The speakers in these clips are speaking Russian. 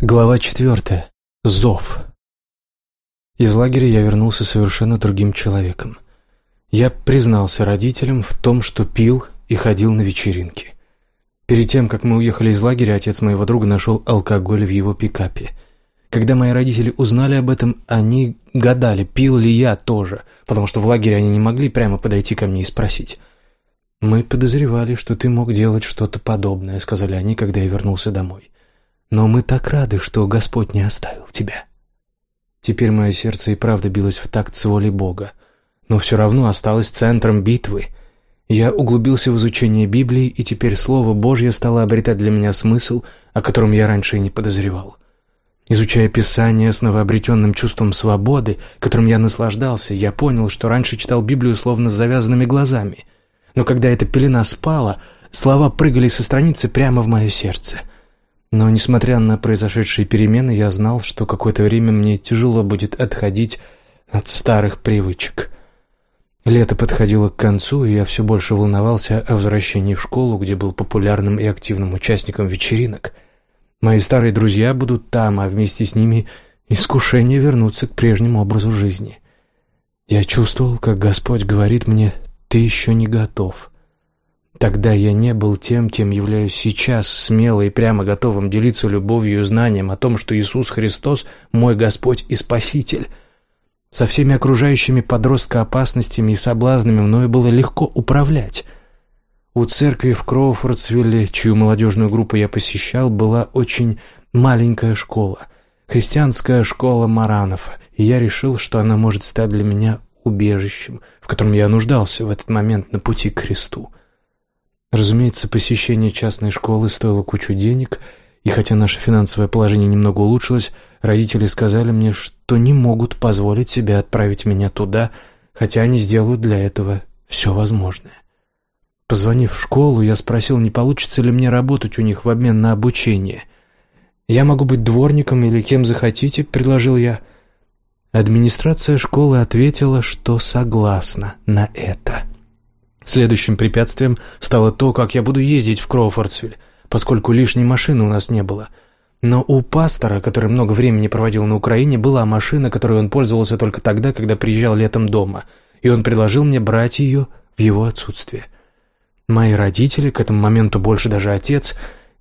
Глава четвертая. Зов. Из лагеря я вернулся совершенно другим человеком. Я признался родителям в том, что пил и ходил на вечеринки. Перед тем, как мы уехали из лагеря, отец моего друга нашел алкоголь в его пикапе. Когда мои родители узнали об этом, они гадали, пил ли я тоже, потому что в лагере они не могли прямо подойти ко мне и спросить. «Мы подозревали, что ты мог делать что-то подобное», — сказали они, когда я вернулся домой. Но мы так рады, что Господь не оставил тебя. Теперь мое сердце и правда билось в такт с волей Бога, но все равно осталось центром битвы. Я углубился в изучение Библии, и теперь Слово Божье стало обретать для меня смысл, о котором я раньше и не подозревал. Изучая Писание с новообретенным чувством свободы, которым я наслаждался, я понял, что раньше читал Библию словно с завязанными глазами. Но когда эта пелена спала, слова прыгали со страницы прямо в мое сердце — но, несмотря на произошедшие перемены, я знал, что какое-то время мне тяжело будет отходить от старых привычек. Лето подходило к концу, и я все больше волновался о возвращении в школу, где был популярным и активным участником вечеринок. Мои старые друзья будут там, а вместе с ними искушение вернуться к прежнему образу жизни. Я чувствовал, как Господь говорит мне «ты еще не готов». Тогда я не был тем, кем являюсь сейчас, смело и прямо готовым делиться любовью и знанием о том, что Иисус Христос – мой Господь и Спаситель. Со всеми окружающими подростка опасностями и соблазнами мною было легко управлять. У церкви в Кроуфордсвилле, чью молодежную группу я посещал, была очень маленькая школа – христианская школа Маранов, и я решил, что она может стать для меня убежищем, в котором я нуждался в этот момент на пути к Христу. Разумеется, посещение частной школы стоило кучу денег, и хотя наше финансовое положение немного улучшилось, родители сказали мне, что не могут позволить себе отправить меня туда, хотя они сделают для этого все возможное. Позвонив в школу, я спросил, не получится ли мне работать у них в обмен на обучение. «Я могу быть дворником или кем захотите», — предложил я. Администрация школы ответила, что согласна на это. Следующим препятствием стало то, как я буду ездить в Кроуфордсвиль, поскольку лишней машины у нас не было. Но у пастора, который много времени проводил на Украине, была машина, которой он пользовался только тогда, когда приезжал летом дома, и он предложил мне брать ее в его отсутствие. Мои родители, к этому моменту больше даже отец,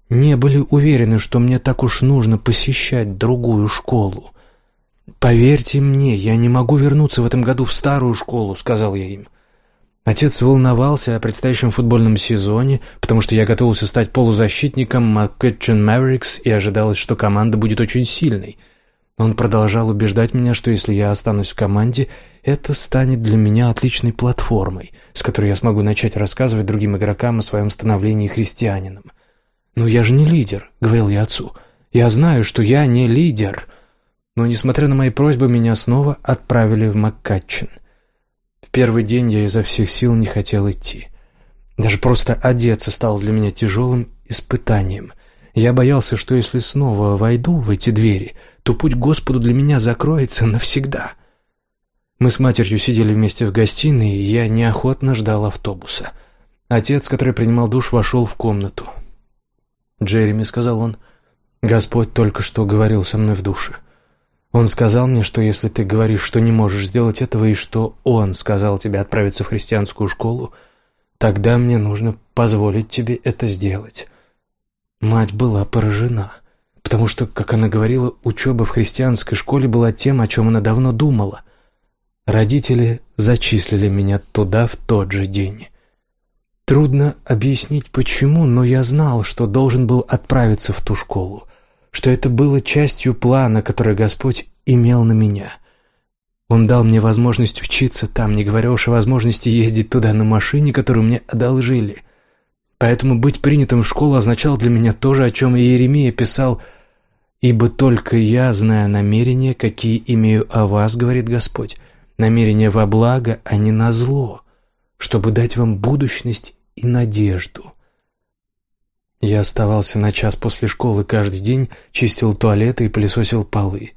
не были уверены, что мне так уж нужно посещать другую школу. «Поверьте мне, я не могу вернуться в этом году в старую школу», — сказал я им. Отец волновался о предстоящем футбольном сезоне, потому что я готовился стать полузащитником Маккетчен Мэверикс и ожидалось, что команда будет очень сильной. Он продолжал убеждать меня, что если я останусь в команде, это станет для меня отличной платформой, с которой я смогу начать рассказывать другим игрокам о своем становлении христианином. «Но я же не лидер», — говорил я отцу. «Я знаю, что я не лидер». Но, несмотря на мои просьбы, меня снова отправили в Маккатчин — в первый день я изо всех сил не хотел идти. Даже просто одеться стало для меня тяжелым испытанием. Я боялся, что если снова войду в эти двери, то путь к Господу для меня закроется навсегда. Мы с матерью сидели вместе в гостиной, и я неохотно ждал автобуса. Отец, который принимал душ, вошел в комнату. «Джереми», — сказал он, — «Господь только что говорил со мной в душе. Он сказал мне, что если ты говоришь, что не можешь сделать этого, и что он сказал тебе отправиться в христианскую школу, тогда мне нужно позволить тебе это сделать». Мать была поражена, потому что, как она говорила, учеба в христианской школе была тем, о чем она давно думала. Родители зачислили меня туда в тот же день. Трудно объяснить почему, но я знал, что должен был отправиться в ту школу что это было частью плана, который Господь имел на меня. Он дал мне возможность учиться там, не говоря уж о возможности ездить туда на машине, которую мне одолжили. Поэтому быть принятым в школу означало для меня то же, о чем и Иеремия писал «Ибо только я знаю намерения, какие имею о вас, — говорит Господь, — намерения во благо, а не на зло, чтобы дать вам будущность и надежду». Я оставался на час после школы каждый день, чистил туалеты и пылесосил полы.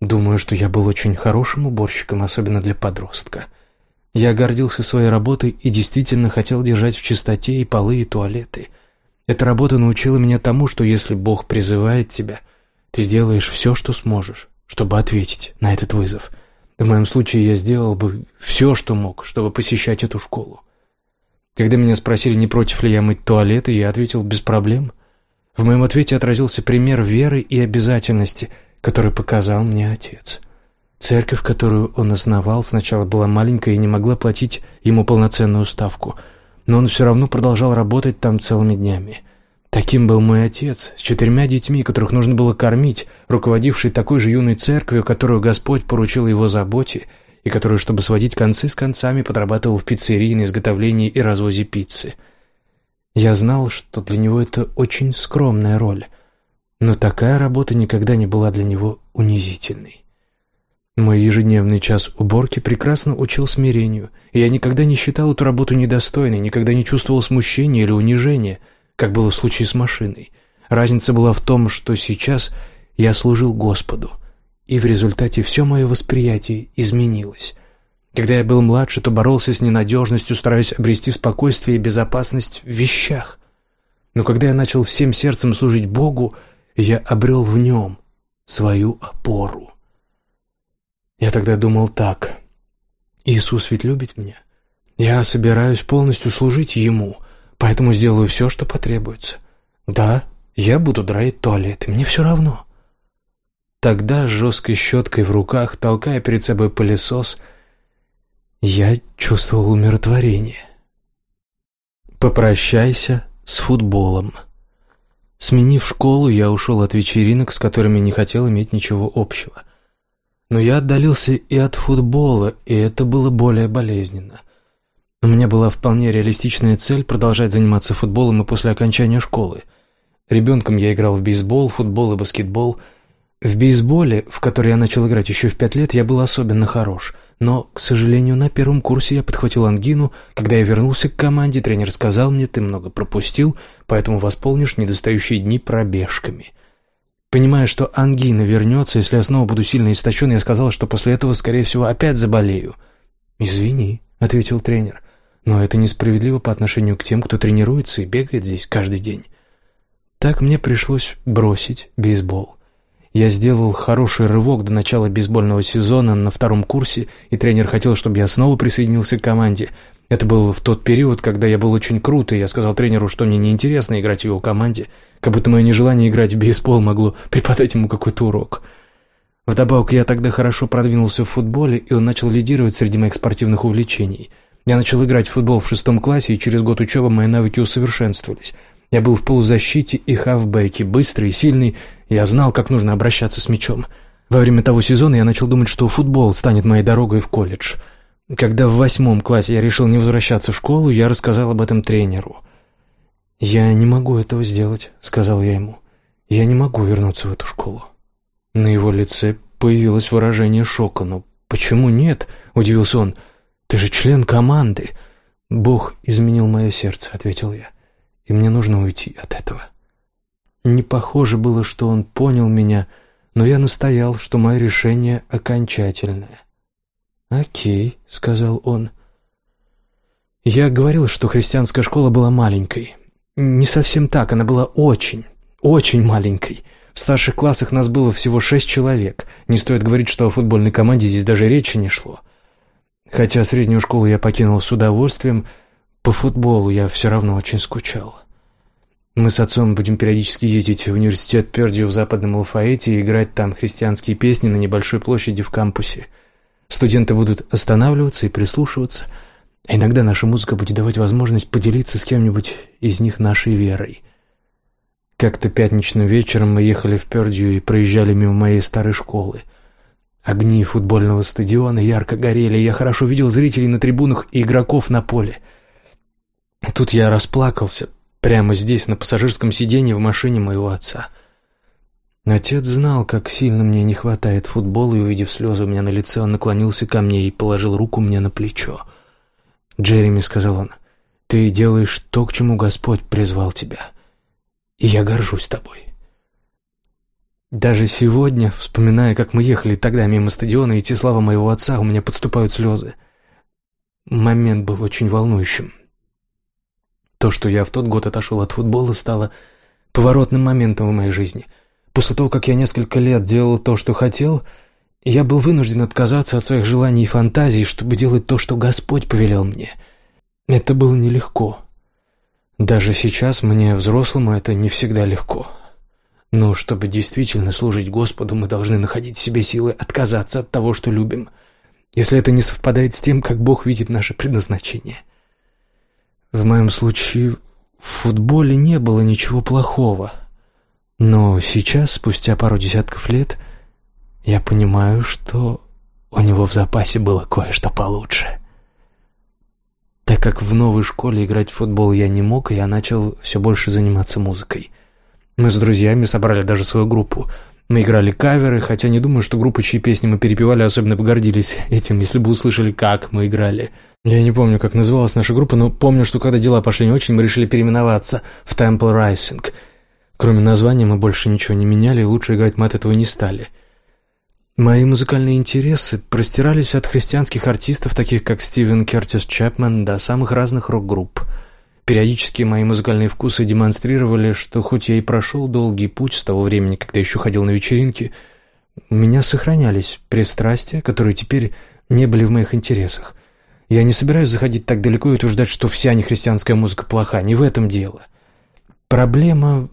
Думаю, что я был очень хорошим уборщиком, особенно для подростка. Я гордился своей работой и действительно хотел держать в чистоте и полы, и туалеты. Эта работа научила меня тому, что если Бог призывает тебя, Ты сделаешь все, что сможешь, чтобы ответить на этот вызов. В моем случае я сделал бы все, что мог, чтобы посещать эту школу. Когда меня спросили, не против ли я мыть туалеты, я ответил «без проблем». В моем ответе отразился пример веры и обязательности, который показал мне отец. Церковь, которую он основал, сначала была маленькая и не могла платить ему полноценную ставку, но он все равно продолжал работать там целыми днями. Таким был мой отец, с четырьмя детьми, которых нужно было кормить, руководивший такой же юной церковью, которую Господь поручил его заботе, и которую, чтобы сводить концы с концами, подрабатывал в пиццерии на изготовлении и развозе пиццы. Я знал, что для него это очень скромная роль, но такая работа никогда не была для него унизительной. Мой ежедневный час уборки прекрасно учил смирению, и я никогда не считал эту работу недостойной, никогда не чувствовал смущения или унижения – как было в случае с машиной. Разница была в том, что сейчас я служил Господу, и в результате все мое восприятие изменилось. Когда я был младше, то боролся с ненадежностью, стараясь обрести спокойствие и безопасность в вещах. Но когда я начал всем сердцем служить Богу, я обрел в нем свою опору. Я тогда думал так. Иисус ведь любит меня. Я собираюсь полностью служить Ему — поэтому сделаю все, что потребуется. Да, я буду драить туалет, и мне все равно. Тогда с жесткой щеткой в руках, толкая перед собой пылесос, я чувствовал умиротворение. Попрощайся с футболом. Сменив школу, я ушел от вечеринок, с которыми не хотел иметь ничего общего. Но я отдалился и от футбола, и это было более болезненно — у меня была вполне реалистичная цель продолжать заниматься футболом и после окончания школы. Ребенком я играл в бейсбол, футбол и баскетбол. В бейсболе, в который я начал играть еще в пять лет, я был особенно хорош. Но, к сожалению, на первом курсе я подхватил ангину. Когда я вернулся к команде, тренер сказал мне, ты много пропустил, поэтому восполнишь недостающие дни пробежками. Понимая, что ангина вернется, если я снова буду сильно истощен, я сказал, что после этого, скорее всего, опять заболею. «Извини», — ответил тренер. Но это несправедливо по отношению к тем, кто тренируется и бегает здесь каждый день. Так мне пришлось бросить бейсбол. Я сделал хороший рывок до начала бейсбольного сезона на втором курсе, и тренер хотел, чтобы я снова присоединился к команде. Это был в тот период, когда я был очень крут, и я сказал тренеру, что мне неинтересно играть в его команде, как будто мое нежелание играть в бейсбол могло преподать ему какой-то урок. Вдобавок, я тогда хорошо продвинулся в футболе, и он начал лидировать среди моих спортивных увлечений – я начал играть в футбол в шестом классе, и через год учебы мои навыки усовершенствовались. Я был в полузащите и хавбеке, быстрый и сильный, я знал, как нужно обращаться с мячом. Во время того сезона я начал думать, что футбол станет моей дорогой в колледж. Когда в восьмом классе я решил не возвращаться в школу, я рассказал об этом тренеру. «Я не могу этого сделать», — сказал я ему. «Я не могу вернуться в эту школу». На его лице появилось выражение шока. «Но почему нет?» — удивился он. Ты же член команды. Бог изменил мое сердце, ответил я. И мне нужно уйти от этого. Не похоже было, что он понял меня, но я настоял, что мое решение окончательное. «Окей», — сказал он. Я говорил, что христианская школа была маленькой. Не совсем так, она была очень, очень маленькой. В старших классах нас было всего шесть человек. Не стоит говорить, что о футбольной команде здесь даже речи не шло. Хотя среднюю школу я покинул с удовольствием, по футболу я все равно очень скучал. Мы с отцом будем периодически ездить в университет Пердью в Западном Алфаэте и играть там христианские песни на небольшой площади в кампусе. Студенты будут останавливаться и прислушиваться, а иногда наша музыка будет давать возможность поделиться с кем-нибудь из них нашей верой. Как-то пятничным вечером мы ехали в Пердью и проезжали мимо моей старой школы — Огни футбольного стадиона ярко горели, я хорошо видел зрителей на трибунах и игроков на поле. Тут я расплакался, прямо здесь, на пассажирском сиденье в машине моего отца. Отец знал, как сильно мне не хватает футбола, и, увидев слезы у меня на лице, он наклонился ко мне и положил руку мне на плечо. «Джереми», — сказал он, — «ты делаешь то, к чему Господь призвал тебя, и я горжусь тобой». Даже сегодня, вспоминая, как мы ехали тогда мимо стадиона, и те слова моего отца, у меня подступают слезы. Момент был очень волнующим. То, что я в тот год отошел от футбола, стало поворотным моментом в моей жизни. После того, как я несколько лет делал то, что хотел, я был вынужден отказаться от своих желаний и фантазий, чтобы делать то, что Господь повелел мне. Это было нелегко. Даже сейчас мне, взрослому, это не всегда легко. Но чтобы действительно служить Господу, мы должны находить в себе силы отказаться от того, что любим, если это не совпадает с тем, как Бог видит наше предназначение. В моем случае в футболе не было ничего плохого. Но сейчас, спустя пару десятков лет, я понимаю, что у него в запасе было кое-что получше. Так как в новой школе играть в футбол я не мог, я начал все больше заниматься музыкой — мы с друзьями собрали даже свою группу. Мы играли каверы, хотя не думаю, что группы, чьи песни мы перепевали, особенно бы гордились этим, если бы услышали, как мы играли. Я не помню, как называлась наша группа, но помню, что когда дела пошли не очень, мы решили переименоваться в Temple Rising. Кроме названия мы больше ничего не меняли, и лучше играть мы от этого не стали. Мои музыкальные интересы простирались от христианских артистов, таких как Стивен Кертис Чапман, до самых разных рок-групп – Периодически мои музыкальные вкусы демонстрировали, что хоть я и прошел долгий путь с того времени, когда еще ходил на вечеринки, у меня сохранялись пристрастия, которые теперь не были в моих интересах. Я не собираюсь заходить так далеко и утверждать, что вся нехристианская музыка плоха, не в этом дело. Проблема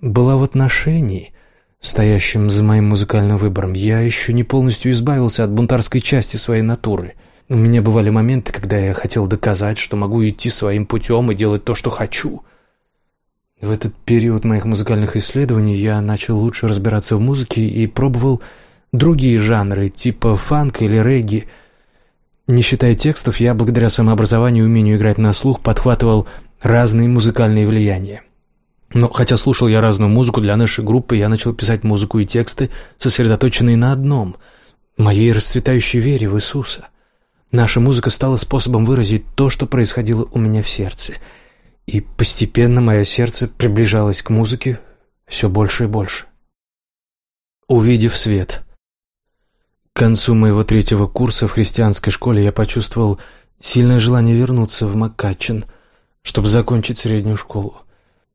была в отношении, стоящем за моим музыкальным выбором. Я еще не полностью избавился от бунтарской части своей натуры — у меня бывали моменты, когда я хотел доказать, что могу идти своим путем и делать то, что хочу. В этот период моих музыкальных исследований я начал лучше разбираться в музыке и пробовал другие жанры, типа фанк или регги. Не считая текстов, я благодаря самообразованию и умению играть на слух подхватывал разные музыкальные влияния. Но хотя слушал я разную музыку для нашей группы, я начал писать музыку и тексты, сосредоточенные на одном — моей расцветающей вере в Иисуса. Наша музыка стала способом выразить то, что происходило у меня в сердце. И постепенно мое сердце приближалось к музыке все больше и больше. Увидев свет. К концу моего третьего курса в христианской школе я почувствовал сильное желание вернуться в Маккачин, чтобы закончить среднюю школу.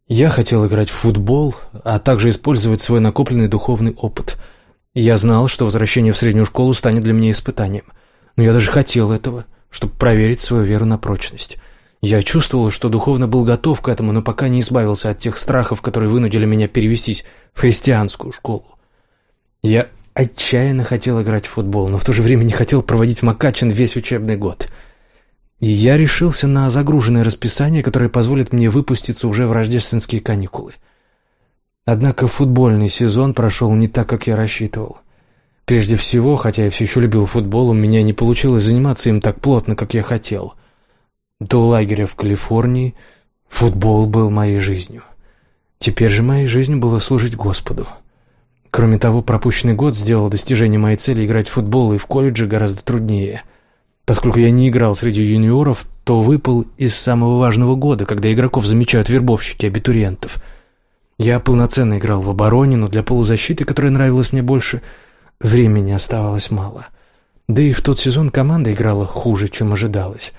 Я хотел играть в футбол, а также использовать свой накопленный духовный опыт. Я знал, что возвращение в среднюю школу станет для меня испытанием — но я даже хотел этого, чтобы проверить свою веру на прочность. Я чувствовал, что духовно был готов к этому, но пока не избавился от тех страхов, которые вынудили меня перевестись в христианскую школу. Я отчаянно хотел играть в футбол, но в то же время не хотел проводить в Макачин весь учебный год. И я решился на загруженное расписание, которое позволит мне выпуститься уже в рождественские каникулы. Однако футбольный сезон прошел не так, как я рассчитывал. Прежде всего, хотя я все еще любил футбол, у меня не получилось заниматься им так плотно, как я хотел. До лагеря в Калифорнии футбол был моей жизнью. Теперь же моей жизнью было служить Господу. Кроме того, пропущенный год сделал достижение моей цели играть в футбол и в колледже гораздо труднее. Поскольку я не играл среди юниоров, то выпал из самого важного года, когда игроков замечают вербовщики абитуриентов. Я полноценно играл в обороне, но для полузащиты, которая нравилась мне больше – Времени оставалось мало. Да и в тот сезон команда играла хуже, чем ожидалось.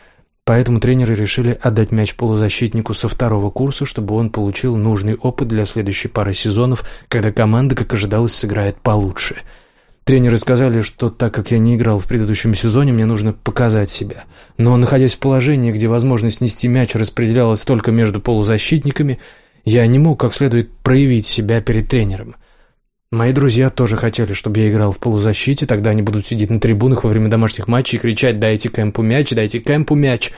Поэтому тренеры решили отдать мяч полузащитнику со второго курса, чтобы он получил нужный опыт для следующей пары сезонов, когда команда, как ожидалось, сыграет получше. Тренеры сказали, что так как я не играл в предыдущем сезоне, мне нужно показать себя. Но находясь в положении, где возможность нести мяч распределялась только между полузащитниками, я не мог как следует проявить себя перед тренером – Мои друзья тоже хотели, чтобы я играл в полузащите, тогда они будут сидеть на трибунах во время домашних матчей и кричать «Дайте Кэмпу мяч, дайте Кэмпу мяч!».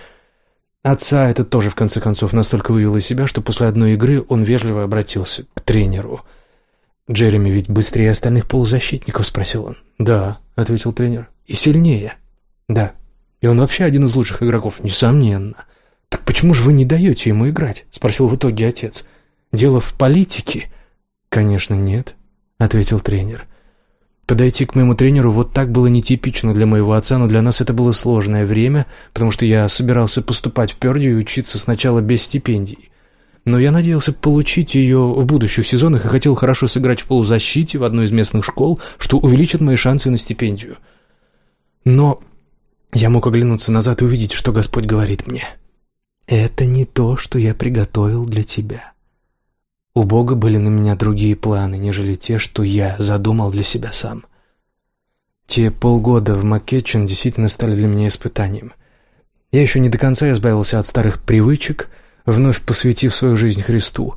Отца это тоже, в конце концов, настолько вывело из себя, что после одной игры он вежливо обратился к тренеру. «Джереми ведь быстрее остальных полузащитников?» – спросил он. «Да», – ответил тренер. «И сильнее?» «Да. И он вообще один из лучших игроков, несомненно». «Так почему же вы не даете ему играть?» – спросил в итоге отец. «Дело в политике?» «Конечно, нет ответил тренер. Подойти к моему тренеру вот так было нетипично для моего отца, но для нас это было сложное время, потому что я собирался поступать в Пердью и учиться сначала без стипендий. Но я надеялся получить ее в будущих сезонах и хотел хорошо сыграть в полузащите в одной из местных школ, что увеличит мои шансы на стипендию. Но я мог оглянуться назад и увидеть, что Господь говорит мне. «Это не то, что я приготовил для тебя». У Бога были на меня другие планы, нежели те, что я задумал для себя сам. Те полгода в Маккетчен действительно стали для меня испытанием. Я еще не до конца избавился от старых привычек, вновь посвятив свою жизнь Христу.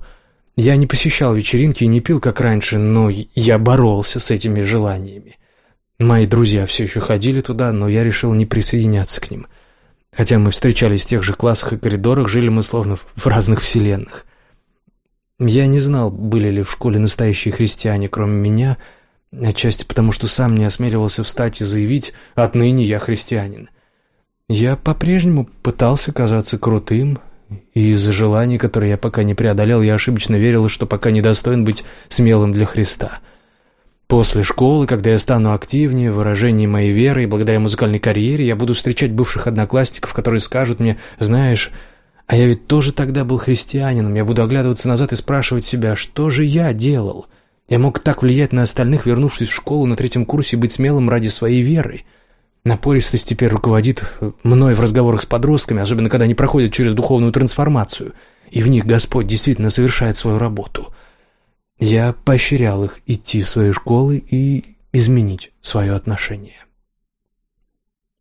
Я не посещал вечеринки и не пил, как раньше, но я боролся с этими желаниями. Мои друзья все еще ходили туда, но я решил не присоединяться к ним. Хотя мы встречались в тех же классах и коридорах, жили мы словно в разных вселенных. Я не знал, были ли в школе настоящие христиане, кроме меня, отчасти потому, что сам не осмеливался встать и заявить «отныне я христианин». Я по-прежнему пытался казаться крутым, и из-за желаний, которые я пока не преодолел, я ошибочно верил, что пока не достоин быть смелым для Христа. После школы, когда я стану активнее в выражении моей веры и благодаря музыкальной карьере, я буду встречать бывших одноклассников, которые скажут мне «Знаешь, а я ведь тоже тогда был христианином. Я буду оглядываться назад и спрашивать себя, что же я делал? Я мог так влиять на остальных, вернувшись в школу на третьем курсе, и быть смелым ради своей веры. Напористость теперь руководит мной в разговорах с подростками, особенно когда они проходят через духовную трансформацию, и в них Господь действительно совершает свою работу. Я поощрял их идти в свои школы и изменить свое отношение.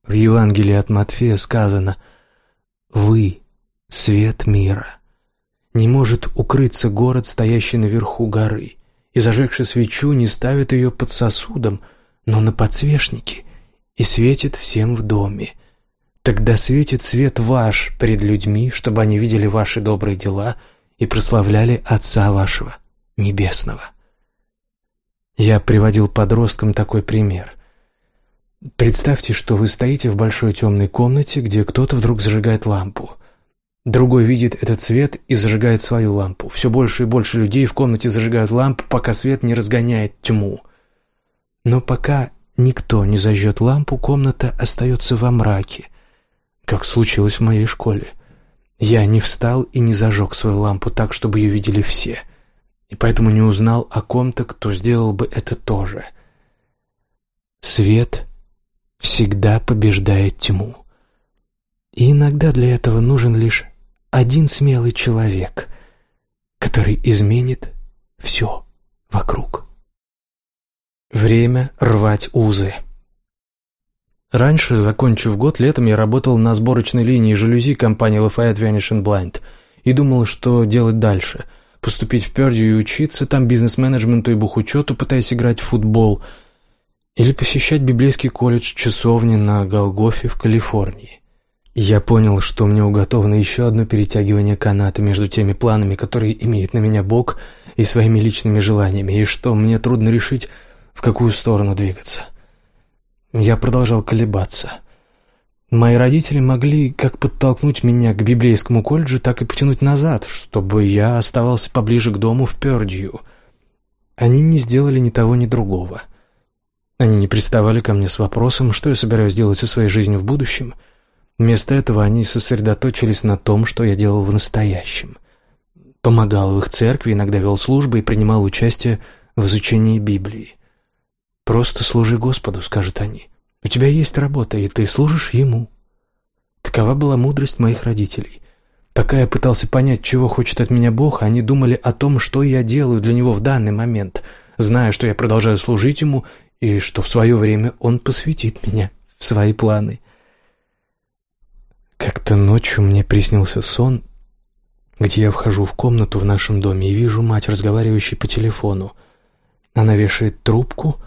В Евангелии от Матфея сказано «Вы свет мира. Не может укрыться город, стоящий наверху горы, и, зажегши свечу, не ставит ее под сосудом, но на подсвечнике, и светит всем в доме. Тогда светит свет ваш пред людьми, чтобы они видели ваши добрые дела и прославляли Отца вашего Небесного. Я приводил подросткам такой пример. Представьте, что вы стоите в большой темной комнате, где кто-то вдруг зажигает лампу. Другой видит этот свет и зажигает свою лампу. Все больше и больше людей в комнате зажигают лампу, пока свет не разгоняет тьму. Но пока никто не зажжет лампу, комната остается во мраке, как случилось в моей школе. Я не встал и не зажег свою лампу так, чтобы ее видели все, и поэтому не узнал о ком-то, кто сделал бы это тоже. Свет всегда побеждает тьму. И иногда для этого нужен лишь один смелый человек, который изменит все вокруг. Время рвать узы. Раньше, закончив год, летом я работал на сборочной линии жалюзи компании Lafayette Vanishing Blind и думал, что делать дальше. Поступить в Пердью и учиться там бизнес-менеджменту и бухучету, пытаясь играть в футбол. Или посещать библейский колледж часовни на Голгофе в Калифорнии. Я понял, что мне уготовано еще одно перетягивание каната между теми планами, которые имеет на меня Бог, и своими личными желаниями, и что мне трудно решить, в какую сторону двигаться. Я продолжал колебаться. Мои родители могли как подтолкнуть меня к библейскому колледжу, так и потянуть назад, чтобы я оставался поближе к дому в Пёрдью. Они не сделали ни того, ни другого. Они не приставали ко мне с вопросом, что я собираюсь делать со своей жизнью в будущем — Вместо этого они сосредоточились на том, что я делал в настоящем. Помогал в их церкви, иногда вел службы и принимал участие в изучении Библии. «Просто служи Господу», — скажут они. «У тебя есть работа, и ты служишь Ему». Такова была мудрость моих родителей. Пока я пытался понять, чего хочет от меня Бог, они думали о том, что я делаю для Него в данный момент, зная, что я продолжаю служить Ему и что в свое время Он посвятит меня в свои планы — как-то ночью мне приснился сон, где я вхожу в комнату в нашем доме и вижу мать, разговаривающей по телефону. Она вешает трубку.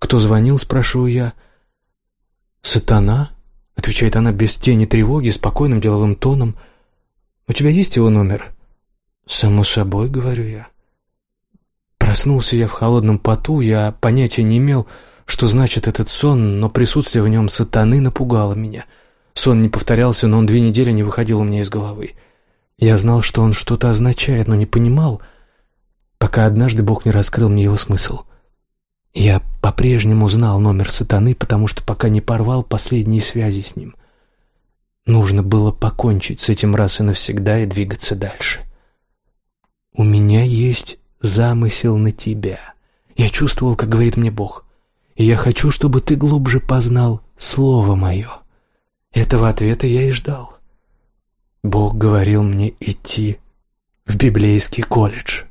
«Кто звонил?» — спрашиваю я. «Сатана?» — отвечает она без тени тревоги, спокойным деловым тоном. «У тебя есть его номер?» «Само собой», — говорю я. Проснулся я в холодном поту, я понятия не имел, что значит этот сон, но присутствие в нем сатаны напугало меня — Сон не повторялся, но он две недели не выходил у меня из головы. Я знал, что он что-то означает, но не понимал, пока однажды Бог не раскрыл мне его смысл. Я по-прежнему знал номер сатаны, потому что пока не порвал последние связи с ним. Нужно было покончить с этим раз и навсегда и двигаться дальше. «У меня есть замысел на тебя. Я чувствовал, как говорит мне Бог, и я хочу, чтобы ты глубже познал Слово Мое». Этого ответа я и ждал. Бог говорил мне идти в библейский колледж.